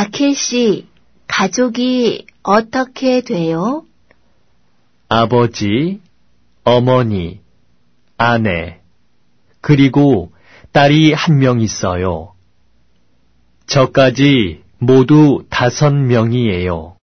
박혜 씨, 가족이 어떻게 돼요? 아버지, 어머니, 아내, 그리고 딸이 한 명 있어요. 저까지 모두 다섯 명이에요.